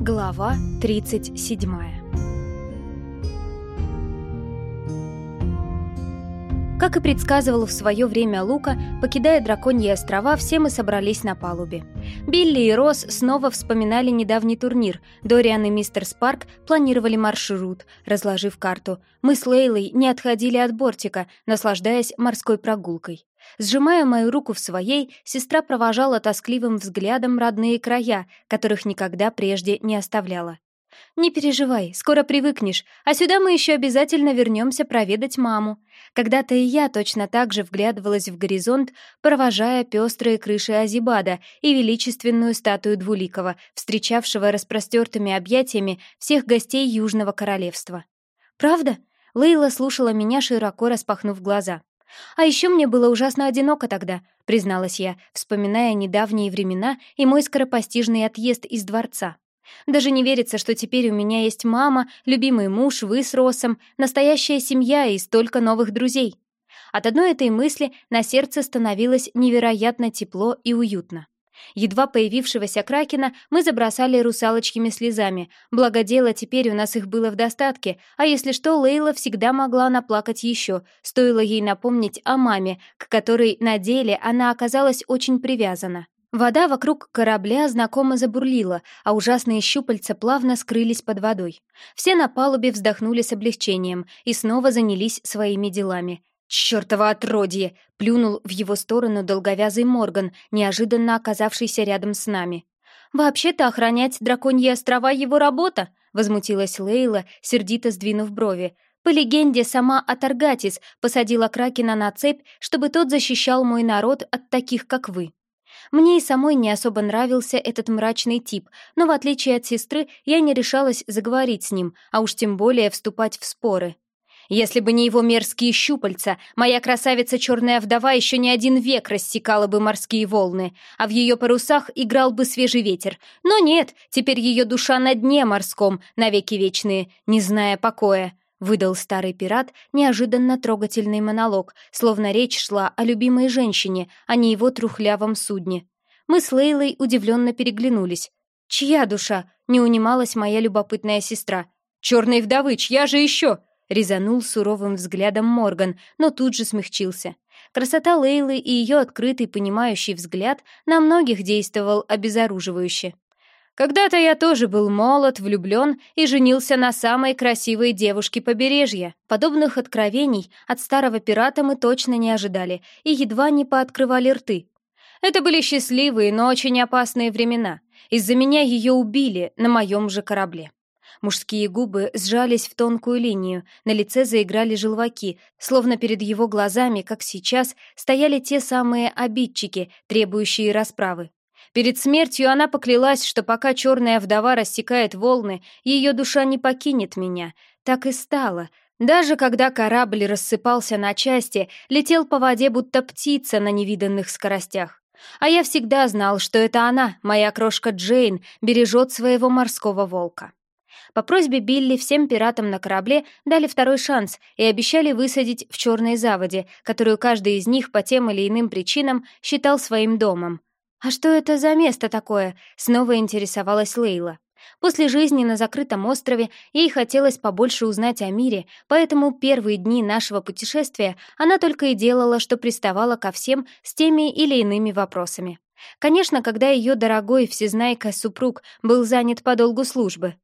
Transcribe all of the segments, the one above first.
Глава 37 Как и предсказывал в свое время Лука, покидая драконьи острова, все мы собрались на палубе. Билли и Росс снова вспоминали недавний турнир. Дориан и мистер Спарк планировали маршрут, разложив карту. Мы с Лейлой не отходили от бортика, наслаждаясь морской прогулкой. Сжимая мою руку в своей, сестра провожала тоскливым взглядом родные края, которых никогда прежде не оставляла. «Не переживай, скоро привыкнешь, а сюда мы еще обязательно вернемся проведать маму». Когда-то и я точно так же вглядывалась в горизонт, провожая пестрые крыши Азибада и величественную статую Двуликова, встречавшего распростертыми объятиями всех гостей Южного Королевства. «Правда?» Лейла слушала меня, широко распахнув глаза. «А еще мне было ужасно одиноко тогда», — призналась я, вспоминая недавние времена и мой скоропостижный отъезд из дворца. «Даже не верится, что теперь у меня есть мама, любимый муж, вы с Росом, настоящая семья и столько новых друзей». От одной этой мысли на сердце становилось невероятно тепло и уютно. Едва появившегося Кракена мы забросали русалочкими слезами, благо теперь у нас их было в достатке, а если что, Лейла всегда могла наплакать еще, стоило ей напомнить о маме, к которой на деле она оказалась очень привязана. Вода вокруг корабля знакомо забурлила, а ужасные щупальца плавно скрылись под водой. Все на палубе вздохнули с облегчением и снова занялись своими делами. «Чёртово отродье!» — плюнул в его сторону долговязый Морган, неожиданно оказавшийся рядом с нами. «Вообще-то охранять драконьи острова — его работа!» — возмутилась Лейла, сердито сдвинув брови. «По легенде, сама Атаргатис посадила Кракена на цепь, чтобы тот защищал мой народ от таких, как вы». Мне и самой не особо нравился этот мрачный тип, но в отличие от сестры я не решалась заговорить с ним, а уж тем более вступать в споры. Если бы не его мерзкие щупальца, моя красавица черная вдова еще не один век рассекала бы морские волны, а в ее парусах играл бы свежий ветер. Но нет, теперь ее душа на дне морском, навеки вечные, не зная покоя. Выдал старый пират неожиданно трогательный монолог, словно речь шла о любимой женщине, а не его трухлявом судне. Мы с Лейлой удивленно переглянулись. «Чья душа?» — не унималась моя любопытная сестра. «Черной вдовы, чья же еще?» Резанул суровым взглядом Морган, но тут же смягчился. Красота Лейлы и ее открытый, понимающий взгляд на многих действовал обезоруживающе. Когда-то я тоже был молод, влюблен и женился на самой красивой девушке побережья. Подобных откровений от старого пирата мы точно не ожидали и едва не пооткрывали рты. Это были счастливые, но очень опасные времена. Из-за меня ее убили на моем же корабле. Мужские губы сжались в тонкую линию, на лице заиграли желваки, словно перед его глазами, как сейчас, стояли те самые обидчики, требующие расправы. Перед смертью она поклялась, что пока черная вдова рассекает волны, ее душа не покинет меня. Так и стало. Даже когда корабль рассыпался на части, летел по воде, будто птица на невиданных скоростях. А я всегда знал, что это она, моя крошка Джейн, бережет своего морского волка. По просьбе Билли всем пиратам на корабле дали второй шанс и обещали высадить в черной заводе, которую каждый из них по тем или иным причинам считал своим домом. «А что это за место такое?» — снова интересовалась Лейла. После жизни на закрытом острове ей хотелось побольше узнать о мире, поэтому первые дни нашего путешествия она только и делала, что приставала ко всем с теми или иными вопросами. Конечно, когда ее дорогой всезнайка-супруг был занят по долгу службы.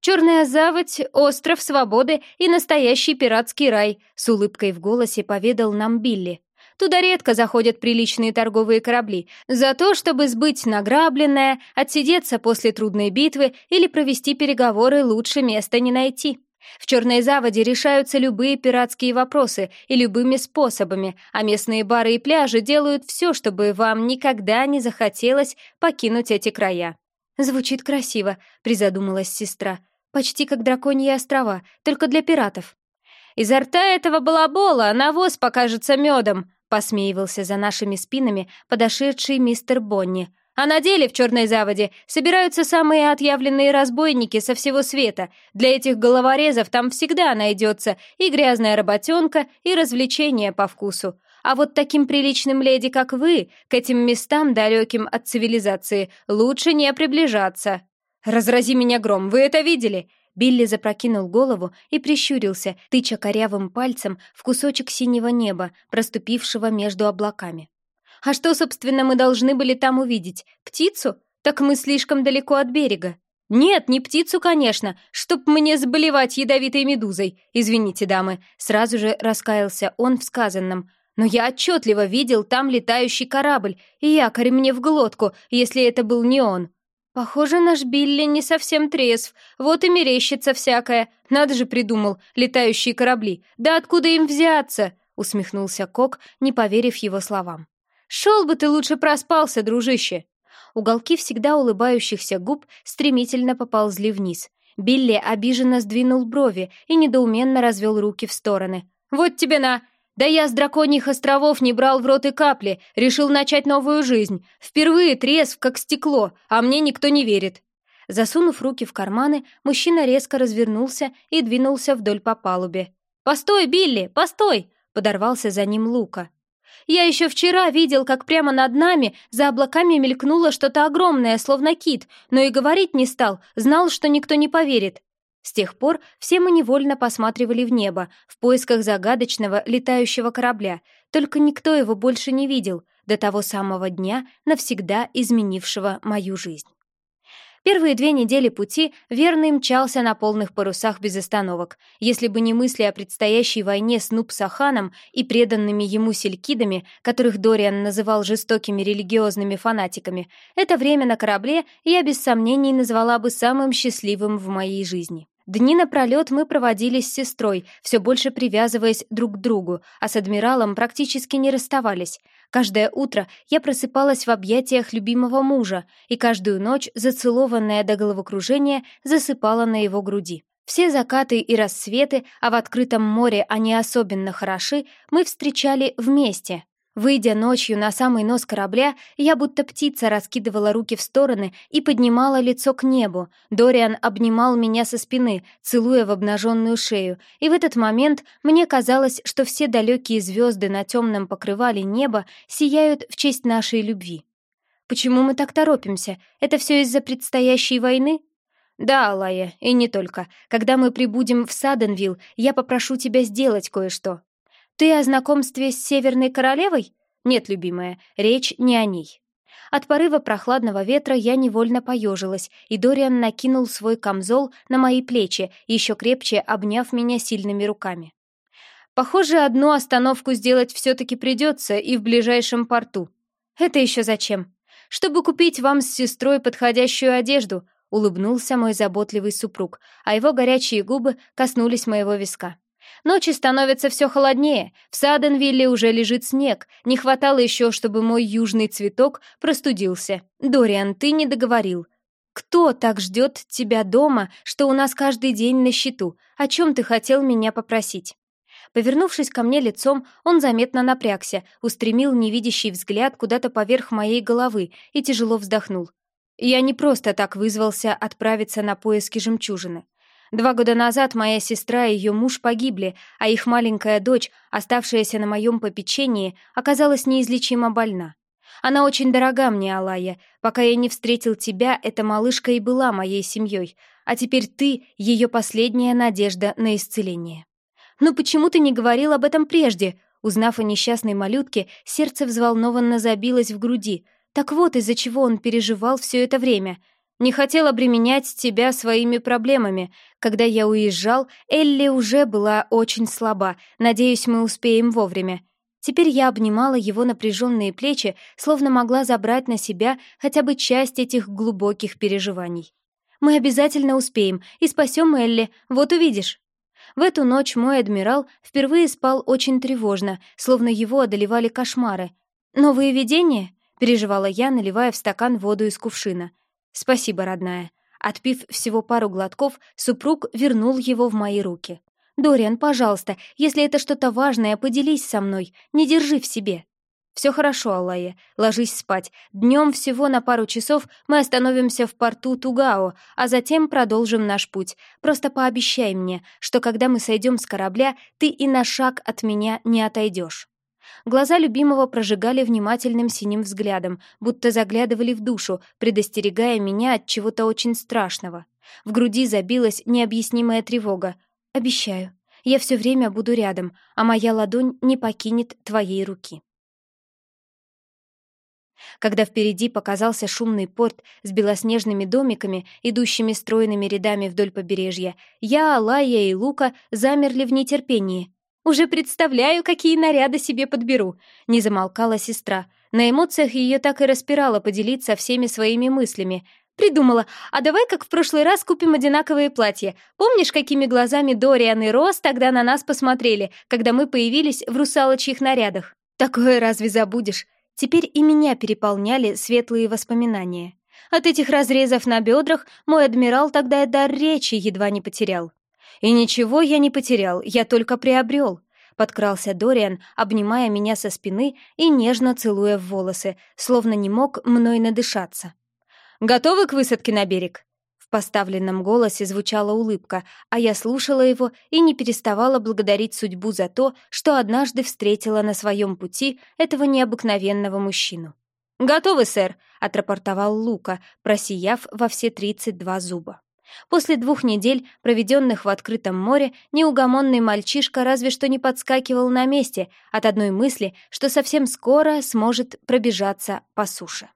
Черная заводь, остров свободы и настоящий пиратский рай», — с улыбкой в голосе поведал нам Билли. «Туда редко заходят приличные торговые корабли. За то, чтобы сбыть награбленное, отсидеться после трудной битвы или провести переговоры, лучше места не найти». В Черной Заводе решаются любые пиратские вопросы и любыми способами, а местные бары и пляжи делают все, чтобы вам никогда не захотелось покинуть эти края. «Звучит красиво», — призадумалась сестра. «Почти как драконьи острова, только для пиратов». «Изо рта этого балабола навоз покажется медом», — посмеивался за нашими спинами подошедший мистер Бонни. «А на деле в Черной Заводе собираются самые отъявленные разбойники со всего света. Для этих головорезов там всегда найдется и грязная работенка, и развлечения по вкусу. А вот таким приличным леди, как вы, к этим местам, далеким от цивилизации, лучше не приближаться». «Разрази меня гром, вы это видели?» Билли запрокинул голову и прищурился, тыча корявым пальцем в кусочек синего неба, проступившего между облаками. «А что, собственно, мы должны были там увидеть? Птицу? Так мы слишком далеко от берега». «Нет, не птицу, конечно, чтоб мне заболевать ядовитой медузой. Извините, дамы», — сразу же раскаялся он в сказанном. «Но я отчетливо видел там летающий корабль, и якорь мне в глотку, если это был не он». «Похоже, наш Билли не совсем трезв, вот и мерещится всякое. Надо же придумал, летающие корабли. Да откуда им взяться?» — усмехнулся Кок, не поверив его словам. «Шел бы ты лучше проспался, дружище!» Уголки всегда улыбающихся губ стремительно поползли вниз. Билли обиженно сдвинул брови и недоуменно развел руки в стороны. «Вот тебе на! Да я с драконьих островов не брал в рот и капли, решил начать новую жизнь. Впервые трезв, как стекло, а мне никто не верит». Засунув руки в карманы, мужчина резко развернулся и двинулся вдоль по палубе. «Постой, Билли, постой!» — подорвался за ним Лука. «Я еще вчера видел, как прямо над нами за облаками мелькнуло что-то огромное, словно кит, но и говорить не стал, знал, что никто не поверит. С тех пор все мы невольно посматривали в небо, в поисках загадочного летающего корабля, только никто его больше не видел до того самого дня, навсегда изменившего мою жизнь. Первые две недели пути верный мчался на полных парусах без остановок. Если бы не мысли о предстоящей войне с Нуб-Саханом и преданными ему селькидами, которых Дориан называл жестокими религиозными фанатиками, это время на корабле я без сомнений назвала бы самым счастливым в моей жизни. Дни напролет мы проводили с сестрой, все больше привязываясь друг к другу, а с адмиралом практически не расставались. Каждое утро я просыпалась в объятиях любимого мужа, и каждую ночь, зацелованная до головокружения, засыпала на его груди. Все закаты и рассветы, а в открытом море они особенно хороши, мы встречали вместе, Выйдя ночью на самый нос корабля, я будто птица раскидывала руки в стороны и поднимала лицо к небу. Дориан обнимал меня со спины, целуя в обнаженную шею, и в этот момент мне казалось, что все далекие звезды на темном покрывале неба сияют в честь нашей любви. Почему мы так торопимся? Это все из-за предстоящей войны? Да, Алая, и не только. Когда мы прибудем в Саденвилл, я попрошу тебя сделать кое-что. «Ты о знакомстве с Северной Королевой?» «Нет, любимая, речь не о ней». От порыва прохладного ветра я невольно поежилась, и Дориан накинул свой камзол на мои плечи, еще крепче обняв меня сильными руками. «Похоже, одну остановку сделать все-таки придется и в ближайшем порту. Это еще зачем? Чтобы купить вам с сестрой подходящую одежду», — улыбнулся мой заботливый супруг, а его горячие губы коснулись моего виска. Ночи становятся все холоднее, в Саденвилле уже лежит снег, не хватало еще, чтобы мой южный цветок простудился. Дориан, ты не договорил. Кто так ждет тебя дома, что у нас каждый день на счету? О чем ты хотел меня попросить?» Повернувшись ко мне лицом, он заметно напрягся, устремил невидящий взгляд куда-то поверх моей головы и тяжело вздохнул. Я не просто так вызвался отправиться на поиски жемчужины. Два года назад моя сестра и ее муж погибли, а их маленькая дочь, оставшаяся на моем попечении, оказалась неизлечимо больна. Она очень дорога мне, Алая. Пока я не встретил тебя, эта малышка и была моей семьей, а теперь ты — ее последняя надежда на исцеление. «Ну почему ты не говорил об этом прежде?» Узнав о несчастной малютке, сердце взволнованно забилось в груди. Так вот, из-за чего он переживал все это время — не хотел обременять тебя своими проблемами. Когда я уезжал, Элли уже была очень слаба. Надеюсь, мы успеем вовремя. Теперь я обнимала его напряженные плечи, словно могла забрать на себя хотя бы часть этих глубоких переживаний. Мы обязательно успеем и спасем Элли, вот увидишь. В эту ночь мой адмирал впервые спал очень тревожно, словно его одолевали кошмары. «Новые видения?» — переживала я, наливая в стакан воду из кувшина. «Спасибо, родная». Отпив всего пару глотков, супруг вернул его в мои руки. «Дориан, пожалуйста, если это что-то важное, поделись со мной, не держи в себе». «Все хорошо, Аллая, ложись спать. Днем всего на пару часов мы остановимся в порту Тугао, а затем продолжим наш путь. Просто пообещай мне, что когда мы сойдем с корабля, ты и на шаг от меня не отойдешь». Глаза любимого прожигали внимательным синим взглядом, будто заглядывали в душу, предостерегая меня от чего-то очень страшного. В груди забилась необъяснимая тревога. «Обещаю, я все время буду рядом, а моя ладонь не покинет твоей руки». Когда впереди показался шумный порт с белоснежными домиками, идущими стройными рядами вдоль побережья, я, Алая и Лука замерли в нетерпении. «Уже представляю, какие наряды себе подберу», — не замолкала сестра. На эмоциях ее так и распирало поделиться всеми своими мыслями. Придумала, а давай как в прошлый раз купим одинаковые платья. Помнишь, какими глазами Дориан и Рос тогда на нас посмотрели, когда мы появились в русалочьих нарядах? Такое разве забудешь? Теперь и меня переполняли светлые воспоминания. От этих разрезов на бедрах мой адмирал тогда дар речи едва не потерял. И ничего я не потерял, я только приобрел. Подкрался Дориан, обнимая меня со спины и нежно целуя в волосы, словно не мог мной надышаться. «Готовы к высадке на берег?» В поставленном голосе звучала улыбка, а я слушала его и не переставала благодарить судьбу за то, что однажды встретила на своем пути этого необыкновенного мужчину. «Готовы, сэр», — отрапортовал Лука, просияв во все тридцать два зуба. После двух недель, проведенных в открытом море, неугомонный мальчишка разве что не подскакивал на месте от одной мысли, что совсем скоро сможет пробежаться по суше.